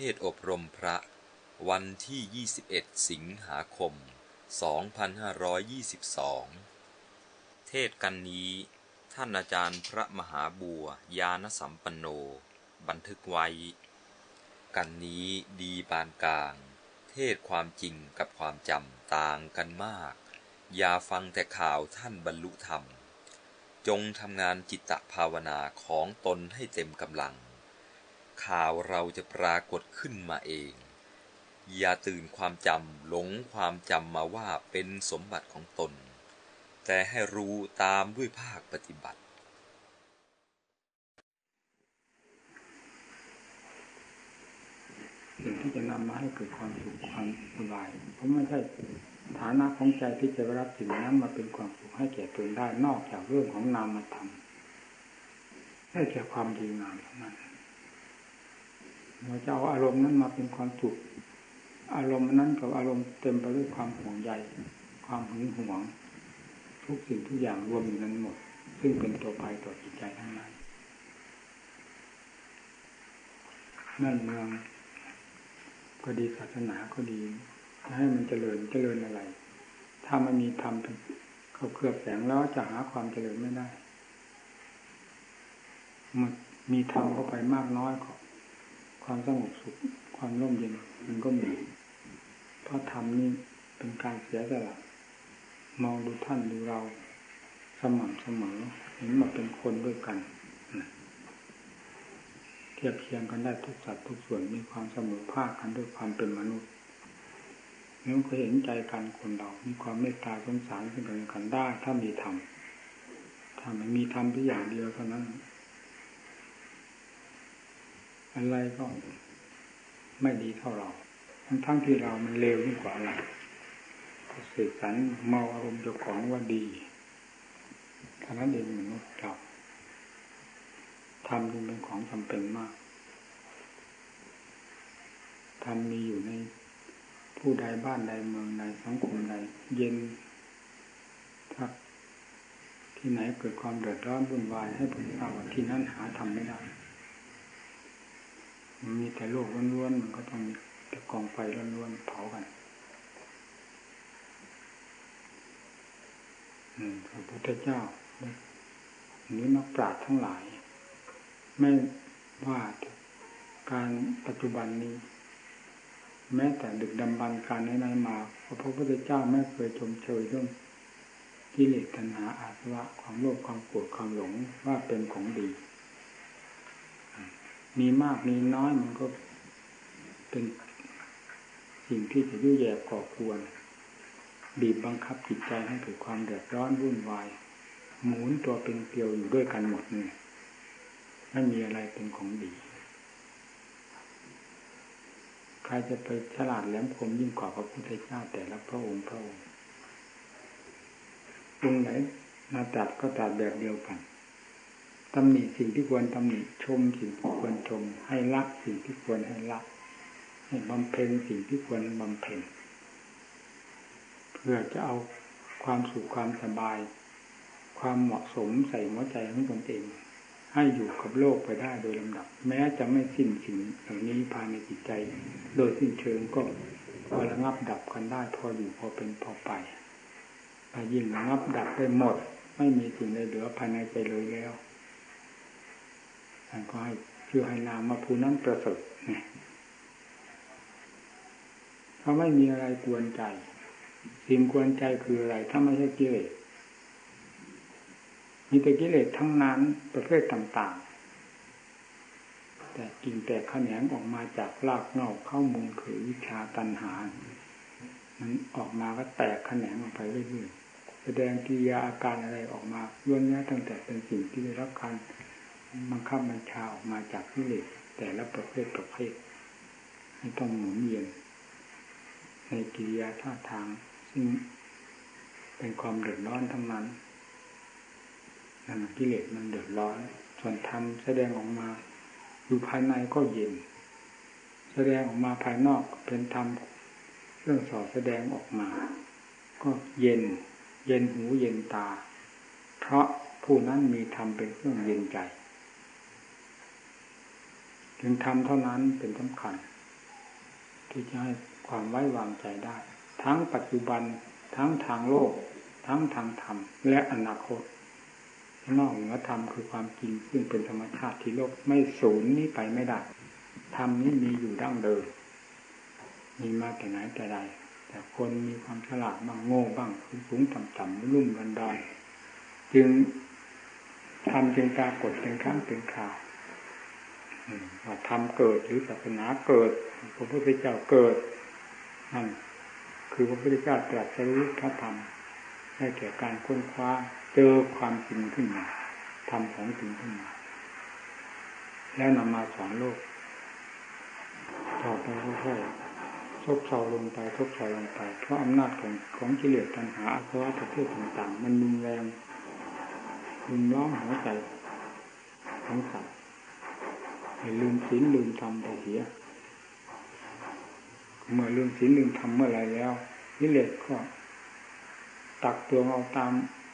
เทศอบรมพระ วันที่ 21 สิงหาคม 2522 เทศกันนี้ ท่านอาจารย์พระมหาบัวยานสัมปันโน บันทึกไว้ กันนี้ดีปานกลาง เทศความจริงกับความจำต่างกันมาก อย่าฟังแต่ข่าวท่านบรรลุธรรม จงทำงานจิตตภาวนาของตนให้เต็มกำลัง ข่าวเราจะปรากฏขึ้นมาเอง อย่าตื่นความจำหลงความจำมาว่าเป็นสมบัติของตน แต่ให้รู้ตามด้วยภาคปฏิบัติ สิ่งที่จะนำมาให้เกิดความสุขความสบายเพราะไม่ใช่ฐานะของใจที่จะรับสิ่งนั้นมาเป็นความสุขให้แก่ตนได้นอกจากเรื่องของนามธรรมได้แก่ความดีงามเท่านั้น เราจะเอาอารมณ์นั้นมาเป็นความสุขอารมณ์นั้นกับอารมณ์เต็มไปด้วยความห่วงใยความหึงหวง ทุกสิ่งทุกอย่างรวมอยู่นั้นหมด ซึ่งเป็นตัวภัยต่อจิตใจทั้งนั้นนั่นเมือง ก็ดีศาสนาก็ดี ให้มันเจริญเจริญอะไร ถ้ามันมีธรรมเขาเคลือบแสงแล้วจะหาความเจริญไม่ได้มันมีธรรมเข้าไปมากน้อยก็ ความสงบสุข ความร่มเย็นมันก็มี เพราะธรรมนี่เป็นการเสียสละมองดูท่านดูเรา สม่ำเสมอเห็นว่าเป็นคนด้วยกันเทียบเคียงกันได้ทุกสัตว์ทุกส่วนมีความเสมอภาคกันด้วยความเป็นมนุษย์นั่นก็เห็นใจกันคนเรา มีความเมตตาสงสารซึ่งกันและกันได้ถ้ามีธรรมถ้าไม่มีธรรมเพียงอย่างเดียวเท่านั้น อะไรก็ไม่ดีเท่าเราทั้งทั้งที่เรามันเลวยิ่งกว่าอะไรเสกสรรเมาอารมณ์เจ้าของว่าดีเท่านั้นเองมนุษย์เราธรรมจึงเป็นของจำเป็นมากธรรมมีอยู่ในผู้ใดบ้านใดเมืองใดสังคมใดเย็นถ้าที่ไหนเกิดความเดือดร้อนวุ่นวายให้ผมทราบว่าที่นั่นหาทำไม่ได้ มีแต่โลกล้วนๆมันก็ต้องมีแต่กองไฟล้วนๆเผากันพระพุทธเจ้าหรือนักปราชญ์ทั้งหลาย ไม่ว่าการปัจจุบันนี้ แม้แต่ดึกดำบรรการไหนมาพระพุทธเจ้าไม่เคยชมเชยเรื่องกิเลสตัณหาอาสวะความโลภความโกรธความหลงว่าเป็นของดี มีมากมีน้อยมันก็เป็นสิ่งที่จะยุ่ยแย่ก่อควร บีบบังคับจิตใจให้เกิดความเดือดร้อนวุ่นวาย หมุนตัวเป็นเกลียวอยู่ด้วยกันหมดนี่ไม่มีอะไรเป็นของดี ใครจะไปฉลาดแหลมคมยิ่งกว่าพระพุทธเจ้าแต่ละพระองค์พระองค์องค์ไหนมาตัดก็ตัดแบบเดียวกัน ตำหนิสิ่งที่ควรตำหนิชมสิ่งที่ควรชม ให้ละสิ่งที่ควรให้ละให้บำเพ็ญสิ่งที่ควรบำเพ็ญเพื่อจะเอาความสุขความสบาย ความเหมาะสมใส่หัวใจของตนเอง ให้อยู่กับโลกไปได้โดยลำดับ แม้จะไม่สิ้นสิ่งเหล่านี้ภายในจิตใจ โดยสิ้นเชิงก็พอระงับดับกันได้พออยู่พอเป็นพอไปยิ่งระงับดับไปหมด ไม่มีสิ่งใดเหลือภายในใจเลยแล้ว ท่านก็ให้ชื่อให้นามมาภูนั้นประเสริฐเพราไม่มีอะไรกวนใจ สิ่งกวนใจคืออะไร ถ้าไม่ใช่กิเลสมีแต่กิเลสทั้งนั้นประเภทต่าง ๆ แต่กิ่งแต่ขแขนงออกมาจากรากเงาเข้ามุงคือวิชาตันหา มันออกมาก็แตกแขนงออกไปเรื่อยๆแสดงกิริยาอาการอะไรออกมาล้วนนี้ตั้งแต่เป็นสิ่งที่ได้รับการ บังคับบัญชาออกมาจากกิเลสแต่ละประเภทประเภทให้ต้องหมุนเวียนในกิริยาท่าทาง ซึ่งเป็นความเดือดร้อนทั้งนั้นนั่นกิเลสมันเดือดร้อน ส่วนธรรมแสดงออกมาอยู่ภายในก็เย็น แสดงออกมาภายนอกเป็นธรรมเรื่องสอแสดงออกมา ก็เย็น เย็นหูเย็นตา เพราะผู้นั้นมีธรรมเป็นเครื่องเย็นใจ ถึงธรรมเท่านั้นเป็นสำคัญ ที่จะให้ความไว้วางใจได้ ทั้งปัจจุบัน ทั้งทางโลก ทั้งทางธรรม และอนาคตนอกเหนือธรรมคือความจริงซึ่งเป็นธรรมชาติที่โลกไม่สูญนี้ไปไม่ได้ธรรมนี้มีอยู่ดั้งเดิมมีมาแต่ไหนแต่ใดแต่คนมีความฉลาดบ้างโง่บ้างสูงต่ำต่ำรุ่มดันดอนจึงทำจึงปรากฏเป็นครั้งเป็นข่าว ว่าทำเกิดหรือศาสนาเกิดพระพุทธเจ้าเกิดนั่นคือพระพุทธเจ้าตรัสรู้พระธรรมให้แก่การค้นคว้าเจอความจริงขึ้นมาทำของจริงขึ้นมา แล้วนำมาสอนโลกต่อไปค่อยๆทบเชาลงไปทบเชาลงไป เพราะอำนาจของของกิเลสตัณหาอาสวะประเภทต่างๆ มันรุนแรงรุนล้อมหัวใจของสัตว์ ลืมศีลลืมธรรมไปเสียเมื่อลืมศีลลืมธรรมเมื่อไรแล้วกิเลสก็ตักตวงเอาตาม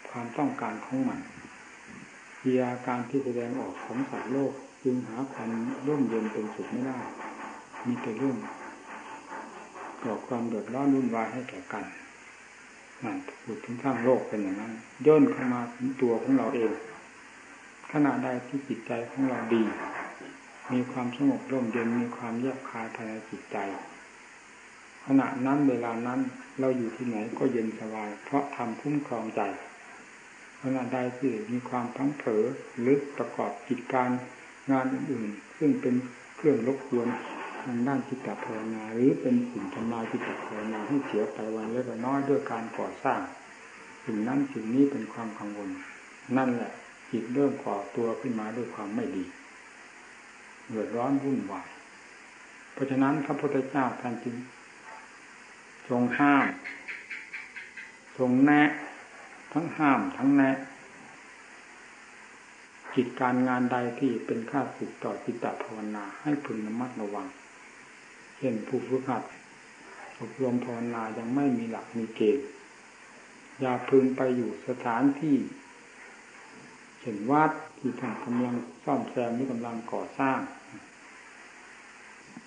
ความต้องการของมันวิยาการที่แสดงออกของสัตว์โลกจึงหาความร่มเย็นเป็นสุขไม่ได้ มีแต่เรื่องก่อความเดือดร้อนรุ่นวายให้แก่กันนั่นพูดถึงข้างโลกเป็นอย่างนั้นย่นเข้ามาถึงตัวของเราเองขณะใดที่จิตใจของเราดี มีความสงบร่มเย็นมีความแยบคายภายในจิตใจ ขณะนั้นเวลานั้นเราอยู่ที่ไหนก็เย็นสบาย เพราะทำคุ้มครองใจขณะใดที่มีความพังเผลอหรือประกอบกิจการงานอื่นๆ ซึ่งเป็นเครื่องรบกวนทางด้านจิตภาวนาหรือเป็นสิ่งทำลายจิตภาวนาให้เสียไปวันเล็กน้อยด้วยการก่อสร้างสิ่งนั้นสิ่งนี้เป็นความกังวล นั่นแหละจิตเริ่มก่อตัวขึ้นมาด้วยความไม่ดี เดือดร้อนวุ่นวายเพราะฉะนั้นพระพุทธเจ้าท่านจึงทรงห้าม ทรงแนะ ทั้งห้ามทั้งแนะกิจการงานใดที่เป็นค่าสึกต่อจิตตภาวนาให้พึงระมัดระวัง เช่นผู้ฝึกหัดอบรมภาวนายังไม่มีหลักมีเกณฑ์อย่าพึงไปอยู่สถานที่เช่นวัด ที่ทานกำลังซ่อมแซมหรือกำลังก่อสร้าง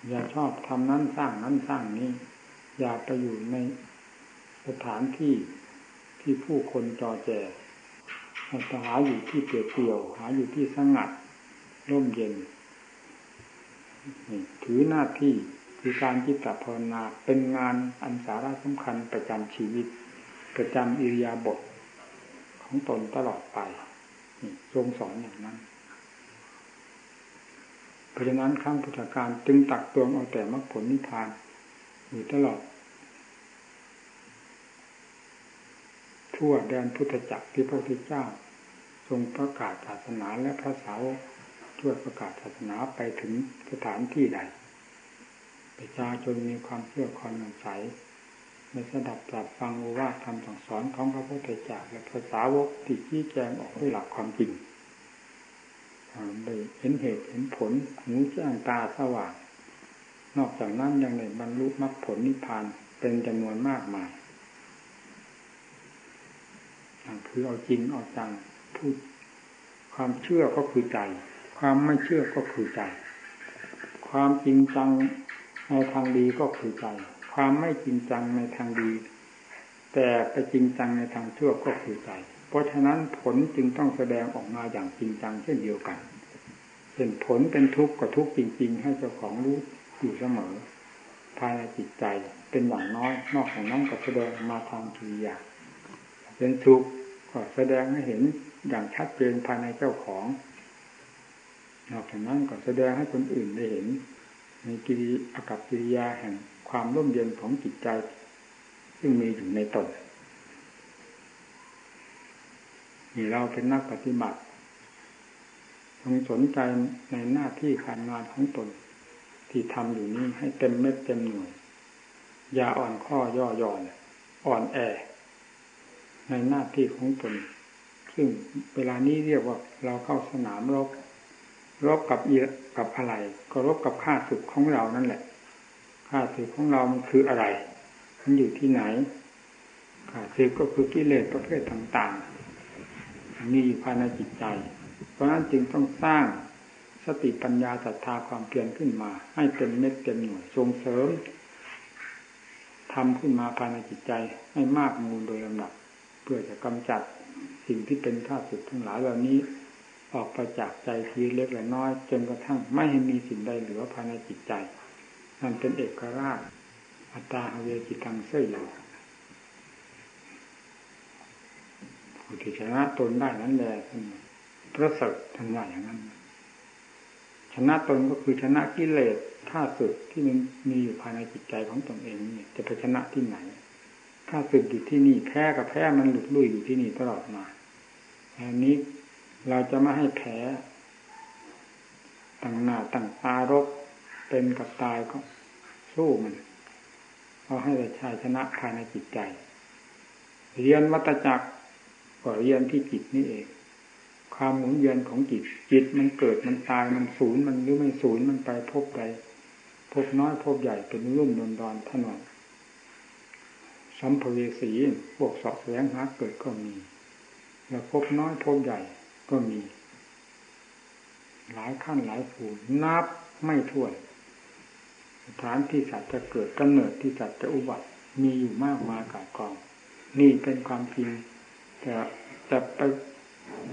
อย่าชอบทำนั้นสร้างนั้นสร้างนี้ อย่าไปอยู่ในสถานที่ที่ผู้คนจอแจหาอยู่ที่เปลี่ยวหาอยู่ที่สงัดร่มเย็นถือหน้าที่คือการจิตตภาวนาเป็นงานอันสาระสำคัญประจำชีวิต ประจำอิริยาบถของตนตลอดไป ทรงสอนอย่างนั้น เพราะฉะนั้นข้างพุทธการจึงตักตวงเอาแต่มรรคผลนิพพานอยู่ตลอด ทั่วแดนพุทธจักรที่พระพุทธเจ้า ทรงประกาศศาสนาและพระสาวกช่วยประกาศศาสนาไปถึงสถานที่ใดประชาชนมีความเชื่อความมั่นใจ ในสดับปรับฟังว่าคำสั่งสอนของพระพุทธเจ้าและภาษาวกที่ชี้แจงออกด้วยหลักความจริงได้เห็นเหตุเห็นผลหูแจ้งตาสว่าง นอกจากนั้นยังได้บรรลุมรรคผลนิพพานเป็นจำนวนมากมายคือเอาจริงเอาจังพูดความเชื่อก็คือใจ ความไม่เชื่อก็คือใจ ความจริงจังในทางดีก็คือใจ ความไม่จริงจังในทางดี แต่ไปจริงจังในทางชั่วก็คือใจ เพราะฉะนั้นผลจึงต้องแสดงออกมาอย่างจริงจังเช่นเดียวกันเป็นผลเป็นทุกข์ก็ทุกข์จริง ๆ ให้เจ้าของรู้อยู่เสมอ ภายในจิตใจเป็นอย่างน้อย นอกจากนั้นก็แสดงมาทางกิริยาเป็นทุกข์ก็แสดงให้เห็นอย่างชัดเจนภายในเจ้าของ นอกจากนั้นก็แสดงให้คนอื่นได้เห็น ในกิริอากับกิริยาแห่ง ความร่มเย็นของจิตใจ ซึ่งมีอยู่ในตนนี่เราเป็นนักปฏิบัติต้องสนใจในหน้าที่การงานของตน ที่ทำอยู่นี้ให้เต็มเม็ดเต็มหน่วย อย่าอ่อนข้อย่อหย่อนอ่อนแอ ในหน้าที่ของตน ซึ่งเวลานี้เรียกว่าเราเข้าสนามรบรบกับอีกับอะไร ก็รบกับข้าศึกของเรานั่นแหละ ข้าศึกของเรามันคืออะไร มันอยู่ที่ไหนข้าศึกก็คือกิเลสประเภทต่างๆมีอยู่ภายในจิตใจ เพราะนั้นจึงต้องสร้างสติปัญญาศรัทธาความเพียรขึ้นมา ให้เต็มเม็ดเต็มหน่วยส่งเสริมทำขึ้นมาภายในจิตใจให้มากมูลโดยลำดับ เพื่อจะกำจัดสิ่งที่เป็นข้าศึกทั้งหลายเหล่านี้ออกไปจากใจทีเล็กและน้อย จนกระทั่งไม่ให้มีสิ่งใดเหลือภายในจิตใจ นั่นเป็นเอกราช อัตตาเวจิตังเสยอยู่ผู้ที่ชนะตนได้นั้นแหละพระสดท่านว่าอย่างนั้น ชนะตนก็คือชนะกิเลสข้าศึกที่มันมีอยู่ภายในจิตใจของตนเองนี่จะไปชนะที่ไหนข้าศึกอยู่ที่นี่แพ้กับแพ้มันหลุดลุ่ยอยู่ที่นี่ตลอดมาอันนี้เราจะไม่ให้แพ้ตั้งหน้าตั้งตารบ เป็นกับตายก็สู้มันเอาให้ได้ชายชนะภายในจิตใจ เรียนวัตจักรก็เรียนที่จิตนี่เอง ความหมุนเวียนของจิต จิตมันเกิดมันตายมันศูนย์มันหรือไม่ศูนย์มันไปพบใดพบน้อยพบใหญ่เป็นรุ่มดอนดอนถนนสัมภเวสีพวกสอบแสวงหาเกิดก็มีแล้วพบน้อยพบใหญ่ก็มี หลายขั้นหลายผูนับไม่ถ้วน สถานที่สัตว์จะเกิดกำเนิดที่สัตว์จะอุบัติมีอยู่มากมายกายกอง นี่เป็นความจริงแต่จะไป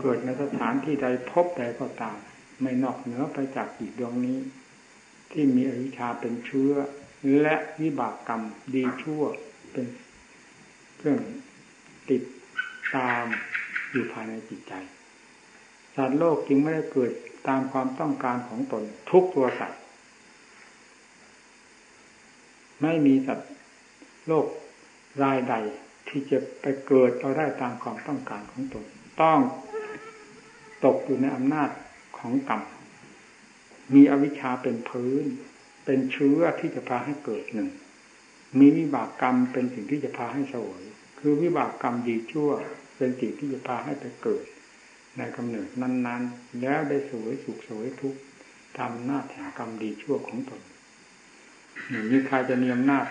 เกิดในสถานที่ใดพบใดก็ตาม ไม่นอกเหนือไปจากอีกดวงนี้ ที่มีอวิชชาเป็นเชื้อ และวิบากกรรมดีชั่วเป็นเครื่องติดตามอยู่ภายในจิตใจสัตว์โลกจึงไม่ได้เกิดตามความต้องการของตนทุกตัวสัตว์ ไม่มีสัตว์โลกรายใด ที่จะไปเกิดเราได้ตามความต้องการของตน ต้องตกอยู่ในอำนาจของกรรมมีอวิชชาเป็นพื้น เป็นเชื้อที่จะพาให้เกิดหนึ่ง มีวิบากกรรมเป็นสิ่งที่จะพาให้สวยคือวิบากกรรมดีชั่ว เป็นสิ่งที่จะพาให้ไปเกิด ในกำเนิดนั้น ๆ แล้วได้สวยสุขสวยทุกข์ตามหน้าแห่งกรรมดีชั่วของตน มีใครจะมีอำนาจ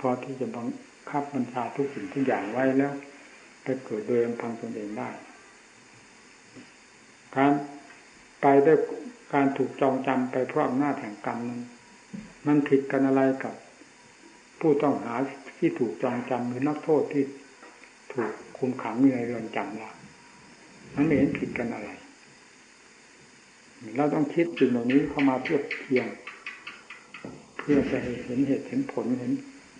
พอที่จะบังคับบัญชาทุกสิ่งทุกอย่างไว้แล้วไปเกิดโดยลำพังตนเองได้การไปด้วยการถูกจองจำไปเพราะอำนาจแห่งกรรมนั้นมันผิดกันอะไรกับ ผู้ต้องหาที่ถูกจองจำหรือนักโทษที่ถูกคุมขังอยู่ในเรือนจำล่ะมันไม่เห็นผิดกันอะไร เราต้องคิดสิ่งเหล่านี้เข้ามาเทียบเทียง เพื่อจะเห็นเหตุเห็นผลเห็น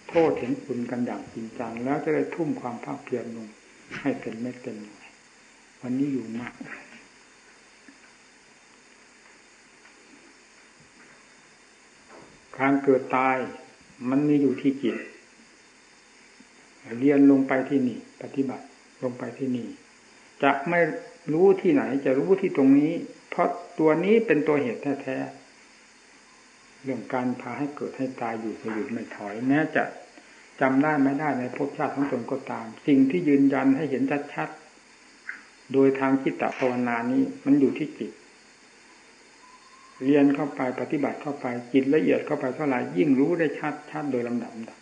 โทษเห็นคุณกันอย่างจริงจังแล้วจะได้ทุ่มความภาคเพียรลงให้เป็นเม็ดเต็มหน่วยวันนี้อยู่มากการเกิดตายมันมีอยู่ที่จิต เรียนลงไปที่นี่ ปฏิบัติลงไปที่นี่ จะไม่รู้ที่ไหนจะรู้ที่ตรงนี้ เพราะตัวนี้เป็นตัวเหตุแท้ เรื่องการพาให้เกิดให้ตายอยู่จะหยุดไม่ถอยแม้จะจำได้ไม่ได้ในภพชาติของตนก็ตาม สิ่งที่ยืนยันให้เห็นชัดๆโดยทางคิตตภาวนานี้มันอยู่ที่จิต เรียนเข้าไปปฏิบัติเข้าไปจิตละเอียดเข้าไปเท่าไหร่ยิ่งรู้ได้ชัดชัดโดยลำดับดับ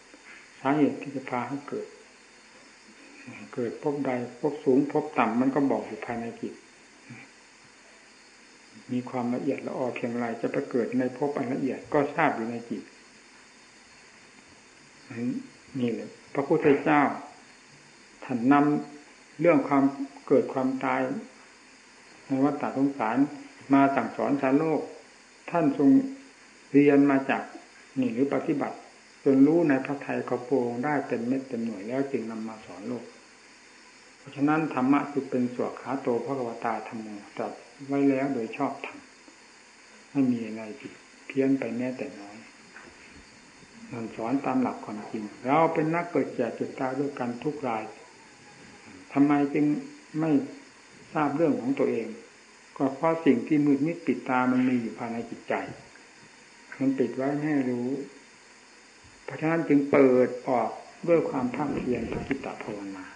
สาเหตุที่จะพาให้เกิด เกิดพบใดพบสูงพบต่ำมันก็บอกอยู่ภายในจิต มีความละเอียดละออเพียงไรจะไปเกิดในภพอันละเอียดก็ทราบอยู่ในจิตนี่เลยพระพุทธเจ้าท่านนำเรื่องความเกิดความตายในวัฏฏะสงสารมาสั่งสอนสารโลก ท่านทรงเรียนมาจากนี่หรือปฏิบัติ จนรู้ในพระไทยเขาโปรงได้เป็นเม็ดเป็นหน่วยแล้วจึงนำมาสอนโลก เพราะฉะนั้นธรรมะจึงเป็นสวขาโตพระกวตาธรรมโมตรัส ไว้แล้วโดยชอบธรรมไม่มีอะไรผิดเพี้ยนไปแม้แต่น้อยมันสอนตามหลักความจริง เราเป็นนักเกิดแก่เจ็บตายด้วยกันทุกรายทำไมจึงไม่ทราบเรื่องของตัวเอง ก็เพราะสิ่งที่มืดมิดปิดตามันมีอยู่ภายในจิตใจ มันปิดไว้ไม่ให้รู้ เพราะฉะนั้นจึงเปิดออกด้วยความภาคเพียรปฏิตภาวนา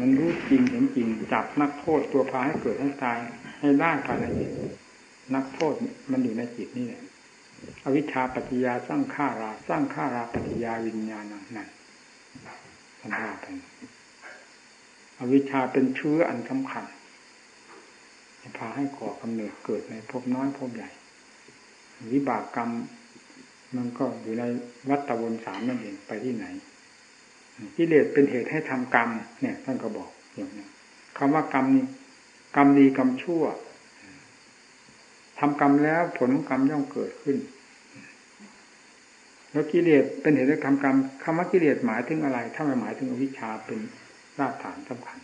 มันรู้จริงเห็นจริงจับนักโทษตัวพาให้เกิดให้ตาย ให้ได้ภายในจิตนักโทษมันอยู่ในจิตนี่แหละอวิชชาปัจจยาสร้างข้าราสร้างข้าราปัจจยาวิญญาณนั่นท่านว่ากันอวิชชาเป็นเชื้ออันสำคัญพาให้ก่อกำเนิดเกิดในภพน้อยภพใหญ่ วิบากกรรม มันก็อยู่ในวัฏวนสามนั่นเองไปที่ไหนกิเลสเป็นเหตุให้ทำกรรม เนี่ย ท่านก็บอกอย่างนี้คำว่ากรรมนี่ กรรมดีกรรมชั่วทำกรรมแล้วผลของกรรมย่อมเกิดขึ้น แล้วกิเลสเป็นเหตุให้ทำกรรมคำว่ากิเลสหมายถึงอะไร ถ้าไม่หมายถึงอวิชชาเป็นรากฐานสำคัญ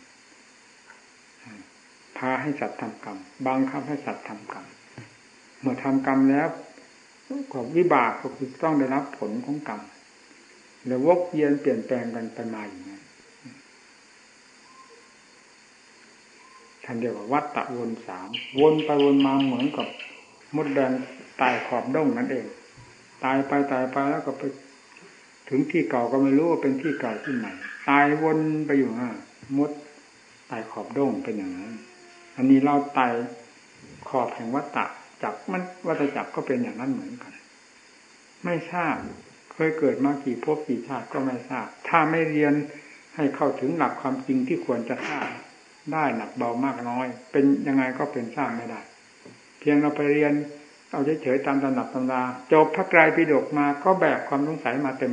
พาให้สัตว์ทำกรรมบางคำให้สัตว์ทำกรรม เมื่อทำกรรมแล้วก็วิบากก็คือต้องได้รับผลของกรรมแล้ววกเวียนเปลี่ยนแปลงกันไปมาอย่างนี้ ท่านเรียกว่าวัฏฏะวนสามวนไปวนมาเหมือนกับมดแดงตายขอบด้งนั่นเอง ตายไปตายไปแล้วก็ไป ถึงที่เก่าก็ไม่รู้ว่าเป็นที่เก่าที่ไหนตายวนไปอยู่ฮะมดตายขอบด้งเป็นอย่างนั้น อันนี้เราตายขอบแห่งวัฏฏะจับมันวัฏจับก็เป็นอย่างนั้นเหมือนกัน ไม่ทราบเคยเกิดมากี่ภพกี่ชาติก็ไม่ทราบ ถ้าไม่เรียนให้เข้าถึงหลักความจริงที่ควรจะทราบ ได้หนักเบามากน้อย เป็นยังไงก็เป็นทราบไม่ได้ เพียงเราไปเรียนเอาเฉยๆตามตำหนักตำราจบพระไตรปิฎกมาก็แบกความสงสัยมาเต็ม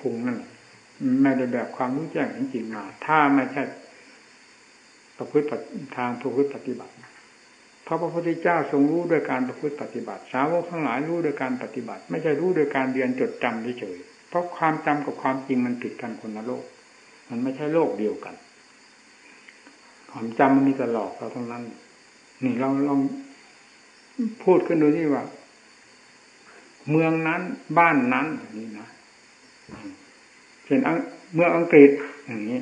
พุงนั่นไม่ได้แบบความรู้แจ้งจริงมา ถ้าไม่ใช่ประพฤติทางประพฤติปฏิบัติพระพุทธเจ้าทรงรู้โดยการประพฤติปฏิบัติ สาวกทั้งหลายรู้โดยการปฏิบัติ ไม่ใช่รู้โดยการเรียนจดจำเฉยๆเพราะความจำกับความจริงมันผิดกันคนละโลก มันไม่ใช่โลกเดียวกัน ความจำมันมีแต่หลอกเราทั้งนั้น นี่เราลองพูดขึ้นดูที่ว่า เมืองนั้นบ้านนั้นนี่นะเช่นเมืองอังกฤษอย่างนี้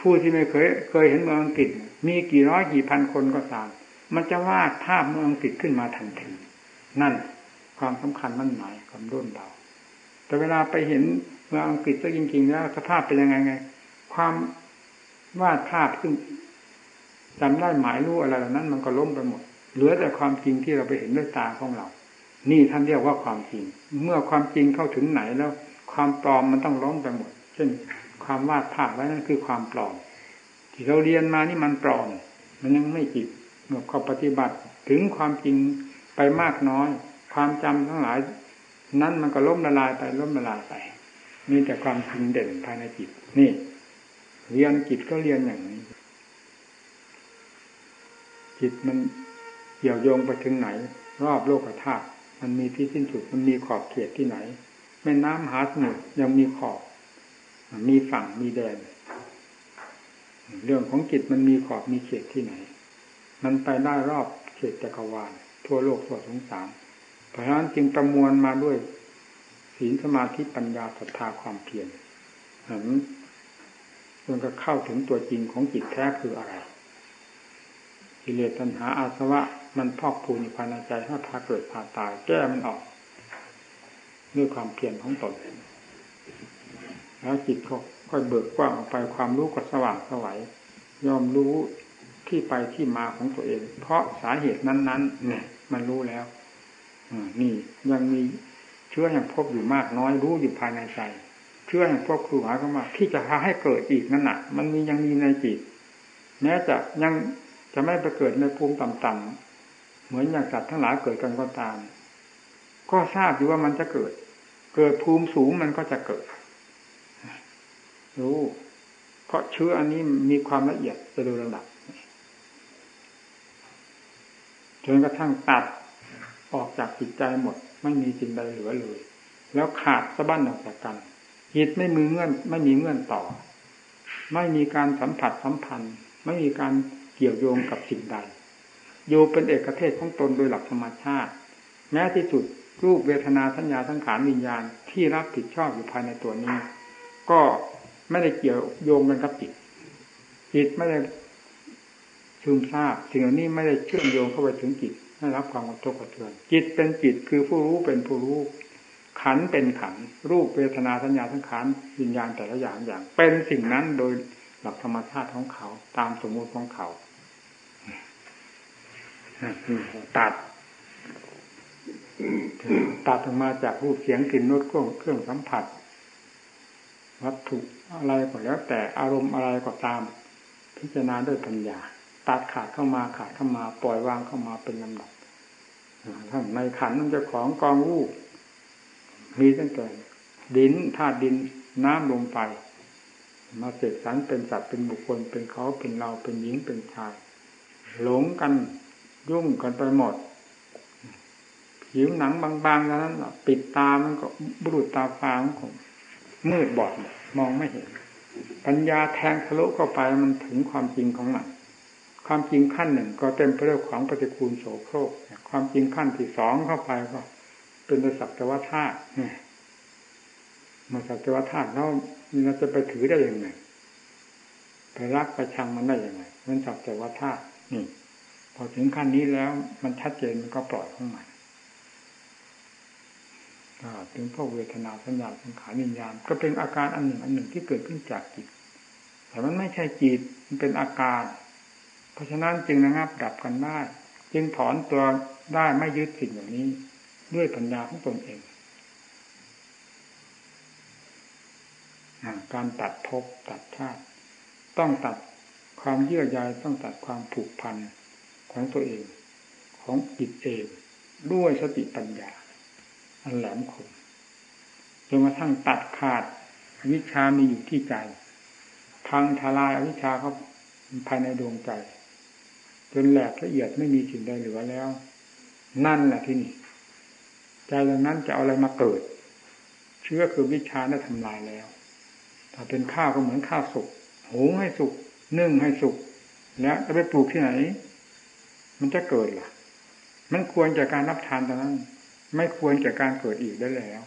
ผู้ที่ไม่เคย เคยเห็นเมืองอังกฤษ มีกี่ร้อยกี่พันคนก็ตาม มันจะวาดภาพเมืองอังกฤษขึ้นมาทันทีนั่นความสำคัญมั่นหมายความรุ่นเบาแต่เวลาไปเห็นเมืองอังกฤษซะจริงๆแล้วสภาพเป็นยังไงไง ความวาดภาพซึ่ง จำได้หมายรู้อะไรเหล่านั้น มันก็ล้มไปหมด เหลือแต่ความจริงที่เราไปเห็นด้วยตาของเรา นี่ท่านเรียกว่าความจริง เมื่อความจริงเข้าถึงไหนแล้ว ความปลอมมันต้องล้มไปหมด เช่น ความวาดภาพไว้นั่นคือความปลอม ที่เราเรียนมานี่มันปลอม มันยังไม่จริงเมื่อเขาปฏิบัติถึงความจริงไปมากน้อย ความจำทั้งหลาย นั้นมันก็ล้มละลายไปล้มละลายไปมีแต่ความจริงเด่นภายในจิต นี่ เรียนจิตก็เรียนอย่างนี้ จิตมันเกี่ยวโยงไปถึงไหน รอบโลกธาตุมันมีที่สิ้นสุดมันมีขอบเขตที่ไหน แม่น้ำหาสมุทรยังมีขอบ มีฝั่งมีแดน เรื่องของจิตมันมีขอบมีเขตที่ไหน มันไปได้รอบเขตจักรวาลทั่วโลกทั่วสงสารเพราะฉะนั้นจึงประมวลมาด้วยศีลสมาธิปัญญาศรัทธาความเพียรจนก็เข้าถึงตัวจริงของจิตแท้คืออะไร กิเลสตัณหาอาสวะ มันพอกพูนภายในใจให้พาเกิดพาตายแก้มันออกด้วยความเพียรของตนแล้วจิตก็ค่อยเบิกกว้างออกไปความรู้ก็สว่างสวัยยอมรู้ที่ไปที่มาของตัวเอง เพราะสาเหตุนั้น ๆ เนี่ย มันรู้แล้วนี่ยังมีเชื้อแห่งพบอยู่มากน้อยรู้อยู่ภายในใจเชื้อแห่งพบคือหมายความาที่จะพาให้เกิดอีกนั่นแหะมันมียังมีในจิตแม้จะยัง จะไม่ไปเกิดในภูมิต่ำๆเหมือนอย่างสัตว์ทั้งหลายเกิดกันก็ตาม ก็ทราบอยู่ว่ามันจะเกิด เกิดภูมิสูงมันก็จะเกิด รู้เพราะเชื้ออันนี้มีความละเอียดจะดูระดับจนกระทั่งตัดออกจากจิตใจหมด ไม่มีสิ่งใดเหลือเลย แล้วขาดสะบั้นออกจากกันจิตไม่มีเงื่อน ไม่มีเงื่อนต่อ ไม่มีการสัมผัสสัมพันธ์ ไม่มีการ เกี่ยวโยงกับสิ่งใด อยู่เป็นเอกเทศของตนโดยหลักธรรมชาติ แม้ที่สุดรูปเวทนาสัญญาทั้งขานวิญญาณที่รับผิดชอบอยู่ภายในตัวนี้ ก็ไม่ได้เกี่ยวโยงกันกับจิต จิตไม่ได้ซึมซาบสิ่งเหล่านี้ไม่ได้เชื่อมโยงเข้าไปถึงจิตให้รับความกระทบกระเทือนจิตเป็นจิตคือผู้รู้เป็นผู้รู้ ขันเป็นขัน รูปเวทนาสัญญาทั้งขันวิญญาณแต่ละอย่างอย่าง เป็นสิ่งนั้นโดยหลักธรรมชาติของเขา ตามสมมุติของเขา ตัด ตัดออกมาจากรูปเสียงกลิ่นรสเครื่องเครื่องสัมผัส วัตถุอะไรก็แล้ว แต่อารมณ์อะไรก็ตาม พิจารณาด้วยปัญญา ตัดขาดเข้ามาขาดเข้ามาปล่อยวางเข้ามาเป็นลำดับทั้งในขันมันจะของกองรูป มีตั้งแต่ดินธาตุดินน้ำลมไฟมาเสกสรรเป็นสัตว์เป็นบุคคลเป็นเขาเป็นเราเป็นหญิงเป็นชาย หลงกัน ยุ่งกันไปหมด ผิวหนังบางๆแล้วนั้นปิดตามันก็บุรุษตาฟ้าของมืดบอดมองไม่เห็น ปัญญาแทงทะลุเข้าไปมันถึงความจริงของมันความจริงขั้นหนึ่งก็เต็มไปด้วยของปฏิคูลโสโครกความจริงขั้นที่สองเข้าไปก็ เป็นสักแต่ว่าธาตุเนี่ยมาสักแต่ว่าธาตุเราเราจะไปถือได้ยังไงไปรักไปชังมันได้ยังไงมันสักแต่ว่าธาตุนี่ พอถึงขั้นนี้แล้วมันชัดเจนมันก็ปล่อยของมันถึงพวกเวทนาสัญญาสังขารวิญญาณก็เป็นอาการอันหนึ่งอันหนึ่งที่เกิดขึ้นจากจิต แต่มันไม่ใช่จิตมันเป็นอาการ เพราะฉะนั้นจึงระงับดับกันได้ จึงถอนตัวได้ไม่ยึดสิ่งเหล่างนี้ ด้วยปัญญาของตนเองการตัดภพตัดชาติ ต้องตัดความเยื่อใยต้องตัดความผูกพัน ของตัวเอง ของจิตเองด้วยสติปัญญา อันแหลมคมจนกระทั่งตัดขาดวิชามีอยู่ที่ใจพังทลายอวิชาเขาภายในดวงใจ จนแหลกละเอียดไม่มีสิ่งใดเหลือแล้ว นั่นแหละที่นี่ใจดังนั้นจะเอาอะไรมาเกิด เชื้อคือวิชาได้ทำลายแล้ว ถ้าเป็นข้าวก็เหมือนข้าวสุกหุงให้สุกนึ่งให้สุกแล้วจะไปปลูกที่ไหน มันจะเกิดล่ะมันควรจากการรับทานตอนนั้น ไม่ควรจากการเกิดอีกได้แล้ว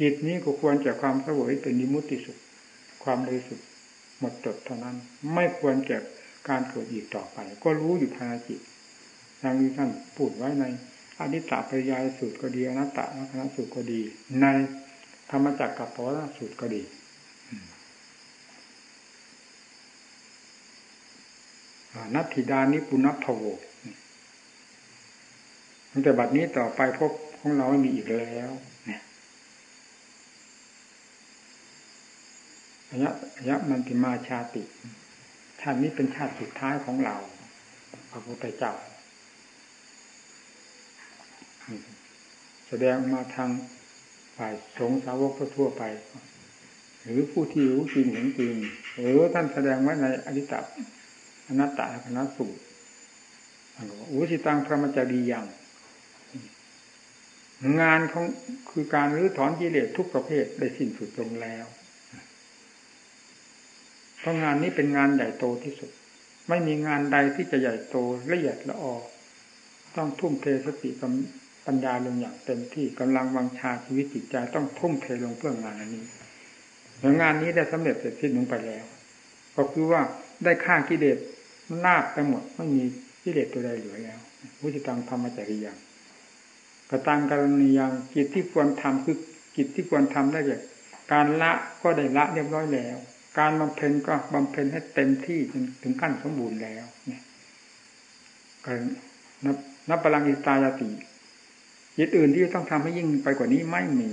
จิตนี้ก็ควรจากความสวยเป็นนิมุติสุขความบริสุทธิ์หมดจดเท่านั้น ไม่ควรแก่การเกิดอีกต่อไป ก็รู้อยู่ภายในจิตอย่างที่ท่านพูดไว้ในอนิจจปริยายสูตรก็ดีอนัตตลักษณสูตรก็ดี ในธรรมจักรกับปวัตสูตรก็ดี นัตถิดานิปุณพโวตั้งแต่บัดนี้ต่อไปพบของเราไม่มีอีกแล้วเนี่ยอยะอยะมันติมาชาติ ชาตินี้เป็นชาติสุดท้ายของเราพระพุทธเจ้า แสดงมาทางฝ่ายสงสาวกทั่วไป หรือผู้ที่รู้จริงเห็นจริงหรือท่านแสดงไว้ในอริต อนัตตาคณะสูตรอุสิตังพระมจารียัง งานของคือการรื้อถอนกิเลสทุกประเภทได้สิ้นสุดลงแล้วเพราะงานนี้เป็นงานใหญ่โตที่สุด ไม่มีงานใดที่จะใหญ่โตละเอียดละออต้องทุ่มเทสติปัญญาลงอย่างเต็มที่กำลังวังชาชีวิตจิตใจต้องทุ่มเทลงเพื่องานอันนี้งานนี้ได้สำเร็จเสร็จสิ้นลงไปแล้ว ก็คือว่า ได้ฆ่ากิเลสนาบไปหมดไม่มีกิเลสตัวใดเหลือแล้ววุติตังธรรมจริยังกระตังกรณียังกิจที่ควรทำคือกิจที่ควรทำได้แบบการละก็ได้ละเรียบร้อยแล้ว การบำเพ็ญก็บำเพ็ญให้เต็มที่ถึงขั้นสมบูรณ์แล้วเนี่ยกรนับนับพลังอิตายติยิตอื่นที่ต้องทำให้ยิ่งไปกว่านี้ไม่มี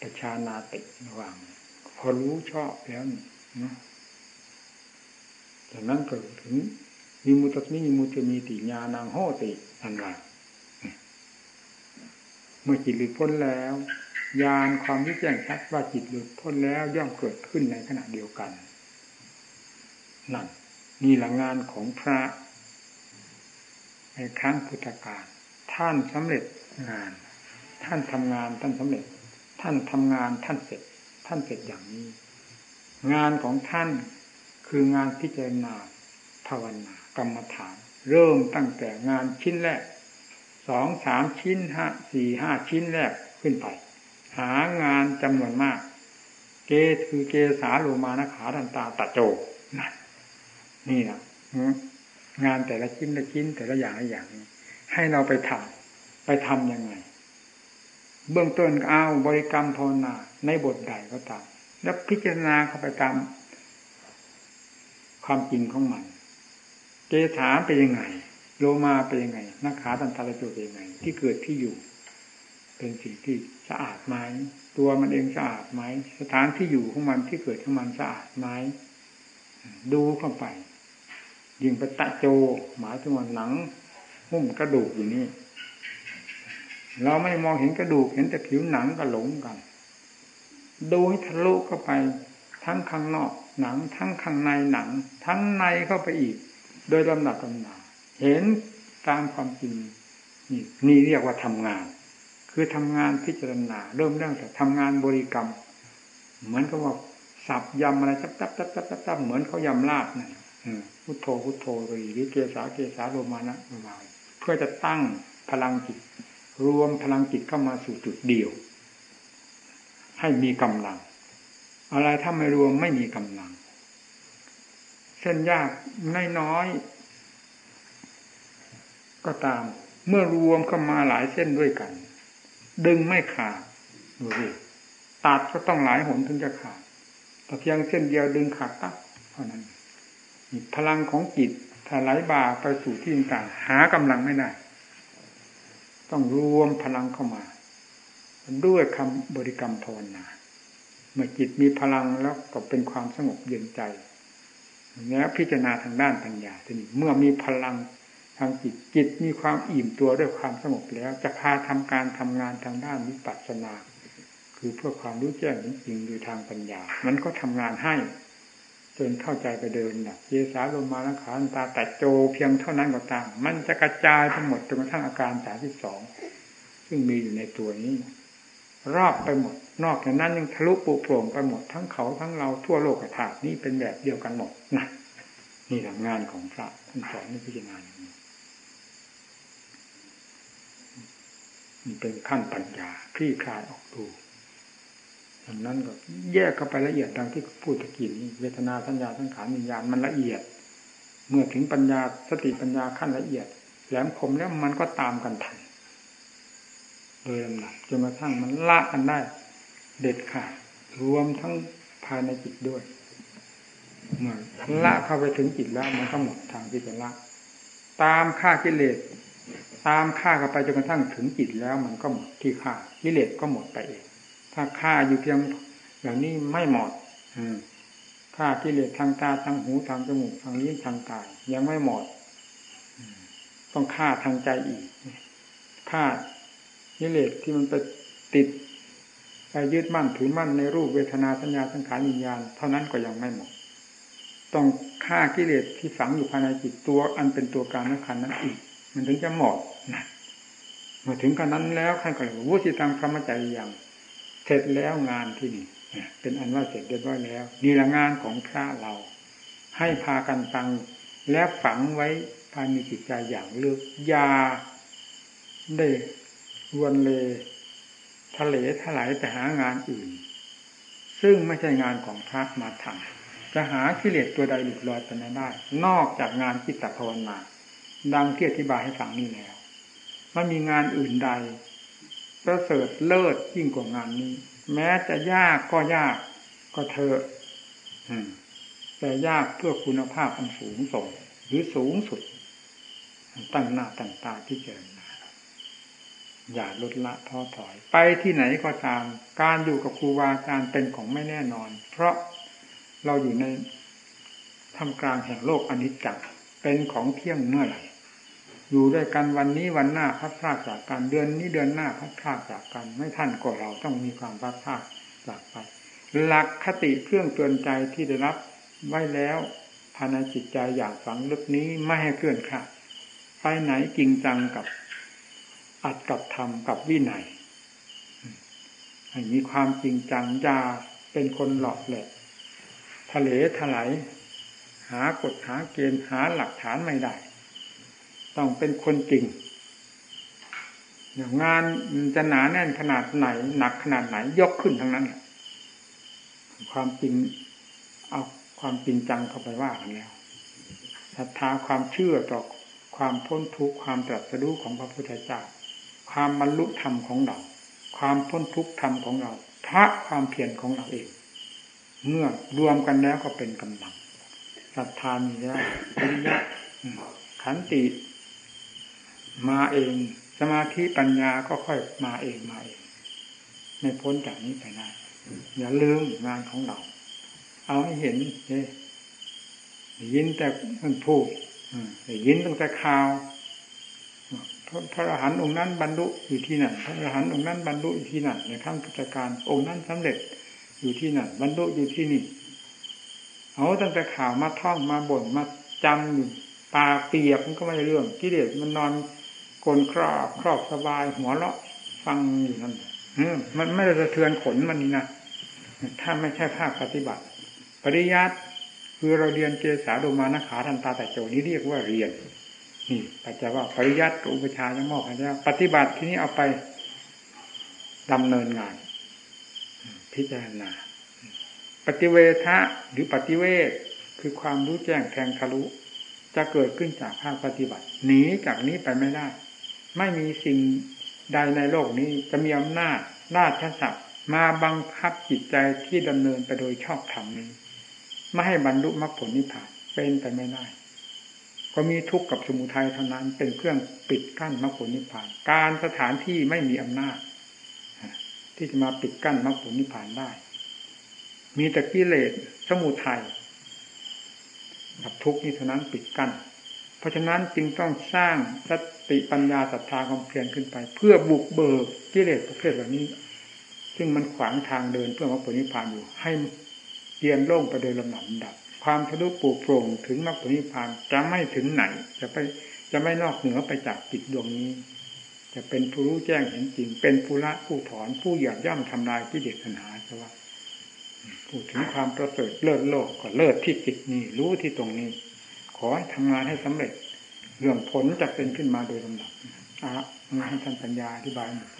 ประชานาติระวัง พอรู้ชอบแล้วนะจากนั้นก็ถึงมีมุตตมิมุตมีติญาณังโหติอันว่าเมื่อจิตหลุดพ้นแล้วญาณความที่แจ้งชัดว่าจิตหลุดพ้นแล้วย่อมเกิดขึ้นในขณะเดียวกันนั่นนี่หลังงานของพระ ในครั้งพุทธกาลท่านสำเร็จงาน ท่านทำงานท่านสำเร็จ ท่านทำงานท่านเสร็จ ท่านเสร็จอย่างนี้ งานของท่านคืองานพิจารณาภาวนากรรมฐาน เริ่มตั้งแต่งานชิ้นแรกสองสามชิ้นห้าสี่ห้าชิ้นแรกขึ้นไป หางานจำนวนมาก เกคือเกสาโลมานะขาดันตาตะโจนั่นนี่นะงานแต่ละชิ้นละชิ้นแต่ละอย่างละอย่างให้เราไปทำไปทำยังไง เบื้องต้นเอาบริกรรมภาวนา ในบทใดก็ตาม แล้วพิจารณาเข้าไปตาม ความจริงของมัน เกษาเป็นยังไง โลมาเป็นยังไงนักขาตันตาลจุเป็นยังไง ที่เกิดที่อยู่ เป็นสิ่งที่สะอาดไหมตัวมันเองสะอาดไหมสถานที่อยู่ของมันที่เกิดของมันสะอาดไหมดูเข้าไป ยิงไปตะโจ หมายถึงว่าหนังหุ้มกระดูกอยู่นี่เราไม่มองเห็นกระดูกเห็นแต่ผิวหนังก็หลงกัน ดูให้ทะลุเข้าไป ทั้งข้างนอกหนัง ทั้งข้างในหนัง ทั้งในเข้าไปอีก โดยลำดับลำดับเห็นตามความจริงนี่นี่เรียกว่าทำงาน คือทำงานพิจารณา เริ่มเรื่องแต่ทำงานบริกรรม เหมือนกับว่าสับยำอะไรจับจับจับจับจับเหมือนเขายำลาบนี่พุทโธพุทโธหรือเกสาเกสาโรมานะปรมาเพื่อจะตั้งพลังจิต รวมพลังจิตเข้ามาสู่จุดเดียว ให้มีกำลัง อะไรถ้าไม่รวมไม่มีกำลัง เส้นยากน้อยๆก็ตาม เมื่อรวมเข้ามาหลายเส้นด้วยกัน ดึงไม่ขาดดูดิตัดก็ต้องหลายหนถึงจะขาดแต่เพียงเส้นเดียวดึงขาดตั๊เท่านั้นพลังของจิตถ้าไหลบ่าไปสู่ที่ต่างหากำลังไม่ได้ ต้องรวมพลังเข้ามา ด้วยคำบริกรรมภาวนา เมื่อจิตมีพลังแล้วก็เป็นความสงบเย็นใจแล้วพิจารณาทางด้านปัญญาทีนี้เมื่อมีพลังทางจิตจิตมีความอิ่มตัวด้วยความสงบแล้ว จะพาทำการทำงานทางด้านวิปัสสนา คือเพื่อความรู้แจ้งจริงๆโดยทางปัญญา มันก็ทำงานให้ จนเข้าใจไปเดินนะเยสาลมมาลังขาตาแต่โจเพียงเท่านั้นก็ตาม มันจะกระจายทั้งหมดจนกระทั่งอาการสาที่สองซึ่งมีอยู่ในตัวนี้ รอบไปหมด นอกจากนั้นยังทะลุปุโปร่งไปหมด ทั้งเขาทั้งเราทั่วโลกธาตุนี่เป็นแบบเดียวกันหมดนะนี่ทำงานของพระท่านสอนนี่พิจารณาอย่างนี้นี่เป็นขั้นปัญญาคลี่คลายออกดูดังนั้นก็แยกเข้าไปละเอียดดังที่พูดตะกี้นี้เวทนาสัญญาสังขารวิญญาณมันละเอียด เมื่อถึงปัญญาสติปัญญาขั้นละเอียดแหลมคมแล้วมันก็ตามกันทัน โดยลำดับจนกระทั่งมันละกันได้ เด็ดขาดรวมทั้งภายในจิตด้วยเมื่อละเข้าไปถึงจิตแล้ว มันก็หมดทางที่จะละ ตามค่ากิเลสตามค่าเข้าไปจนกระทั่งถึงจิตแล้ว มันก็หมดที่ค่ากิเลสก็หมดไปเองถ้าฆ่าอยู่เพียงอย่างนี้ไม่หมาะฆ่ากิเลสทางตาทางหูทางจมูกทางลิ้นทางกายยังไม่หมาะต้องฆ่าทางใจอีกฆ่า กิเลสที่มันไปติดไปยึดมั่นถือมั่นในรูปเวทนาสัญญาสังขารวิญญาณเท่านั้นก็ยังไม่หมาะต้องฆ่ากิเลสที่ฝังอยู่ภายในจิตตัวอันเป็นตัวการนักขันนั้นอีก มันถึงจะหมาะนะเมื่อถึงกันนั้นแล้วขั้นก็เลยวุฒิตังพระมจริยังเสร็จแล้วงานที่นี่เป็นอันว่าเสร็จเรียบร้อยแล้วนี่ละงานของพระเรา ให้พากันฟังและฝังไว้ภายในจิตใจอย่างลือกยาได้ วนเลทะเลถลายไปหางานอื่น ซึ่งไม่ใช่งานของพระมาทำจะหากิเลสตัวใดหลุดลอยไปไม่ได้ นอกจากงานจิตภาวนาดังที่อธิบายให้ฟังนี่แล้วไม่มีงานอื่นใดประเสริฐเลิศยิ่งกว่างานนี้ แม้จะยากก็ยากก็เถอะแต่ยากเพื่อคุณภาพอันสูงส่งหรือสูงสุด ตั้งหน้าตั้งตาที่เจริญ อย่าลดละท้อถอย ไปที่ไหนก็ตาม การอยู่กับครูบาอาจารย์เป็นของไม่แน่นอน เพราะเราอยู่ในทำกลางแห่งโลกอนิจจ์เป็นของเที่ยงเมื่อไหร่อยู่ด้วยกันวันนี้วันหน้าพัดพลาดจากกันเดือนนี้เดือนหน้าพัดพลาดจากกัน ไม่ท่านก็เราต้องมีความพัดพลาดจากไปหลักคติเครื่องเตือนใจที่ได้รับไว้แล้วภายในจิตใจอย่างฝังลึกนี้ไม่ให้เคลื่อนคลาดไปไหนจริงจังกับ อัดกับธรรมกับวินัยให้มีความจริงจังยาเป็นคนหลอกแหละทะเลถลายหากฎหาเกณฑ์หาหลักฐานไม่ได้ ต้องเป็นคนจริงอย่างงานจะหนาแน่นขนาดไหน หนักขนาดไหนยกขึ้นทั้งนั้นความจริงเอาความจริงจังเข้าไปว่ากันแล้วศรัทธาความเชื่อต่อความพ้นทุกข์ความตรัสรู้ของพระพุทธเจ้า ความบรรลุธรรมของเรา ความพ้นทุกข์ธรรมของเราพระความเพียรของเราเอง เมื่อรวมกันแล้วก็เป็นกำลังศรัทธามีแล้ววิริยะขันติมาเอง สมาธิปัญญาก็ค่อยมาเองมาเอง ไม่พ้นจากนี้ไปได้อย่าลืมงานของเรา เอาให้เห็นเฮ้ยินแต่มันพูดยินตั้งแต่ข่าว พระอรหันต์องค์นั้นบรรลุอยู่ที่นั่น พระอรหันต์องค์นั้นบรรลุอยู่ที่นั่นในขั้งพุทธการองค์นั้นสำเร็จอยู่ที่นั่นบรรลุอยู่ที่นี่เอาตั้งแต่ข่าวมาท่องมาบ่นมาจำอยู่ปาเปียกมันก็ไม่เรื่องกิเลสมันนอนกลนครอบครอบสบาย หัวเราะฟังอยู่นั่นมันไม่ได้สะเทือนขนมันนี่นะถ้าไม่ใช่ภาคปฏิบัติ ปริยัติคือเราเรียนเจสาโดมานาขาทันตาแต่โจนี้เรียกว่าเรียน นี่ปัจจัยว่าปริยัติอุปชาจะมอบให้แล้ว ปฏิบัติที่นี้เอาไปดำเนินงาน พิจารณา ปฏิเวทะหรือปฏิเวทคือความรู้แจ้งแทงทะลุ จะเกิดขึ้นจากภาคปฏิบัติหนีจากนี้ไปไม่ได้ ไม่มีสิ่งใดในโลกนี้จะมีอำนาจราชศัพท์มาบังคับจิตใจที่ดำเนินไปโดยชอบธรรมนี้ ไม่ให้บรรลุมรรคผลนิพพานเป็นไปไม่ได้ ก็มีทุกข์กับสมุทัยเท่านั้นเป็นเครื่องปิดกั้นมรรคผลนิพพาน การสถานที่ไม่มีอำนาจ ที่จะมาปิดกั้นมรรคผลนิพพานได้ มีแต่กิเลสสมุทัยกับทุกข์นี้เท่านั้นปิดกั้น เพราะฉะนั้นจึงต้องสร้างสติปัญญาศรัทธาความเพียรขึ้นไป เพื่อบุกเบิกกิเลสประเภทเหล่านี้ ซึ่งมันขวางทางเดินเพื่อมรรคผลนิพพานอยู่ให้เรียนโล่งไปโดยลำดับ ความทะลุปูโปร่งถึงมรรคผลนิพพานจะไม่ถึงไหน จะไปจะไม่นอกเหนือไปจากจิตดวงนี้ จะเป็นผู้รู้แจ้งเห็นจริง เป็นผู้ละผู้ถอนผู้หยาบย่ำทำลายที่เด็ดปัญหาใช่ว่าพูดถึงความประเสริฐเลิศโลกก็เลิศที่จิตนี้รู้ที่ตรงนี้ ขอให้ทำงานให้สำเร็จ เรื่องผลจะเป็นขึ้นมาโดยลำดับอะให้ท่านปัญญาอธิบายหน่อย